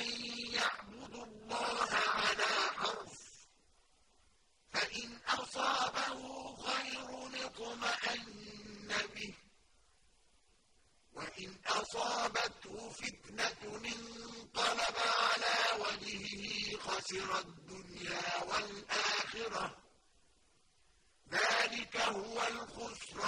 يَعْبُدُ اللَّهَ عَلَىٰ حَرْفٍ ۖ. فَإِنْ أَصَابَهُ خَيْرٌ اطْمَأَنَّ بِهِ ۖ. وَإِنْ أَصَابَتْهُ فِتْنَةٌ انقَلَبَ عَلَىٰ وَجْهِهِ خَسِرَ الدُّنْيَا وَالْآخِرَةَ ۚ. ذَٰلِكَ هُوَ الْخُسْرَانُ.